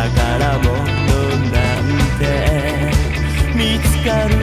宝物なんて見つかる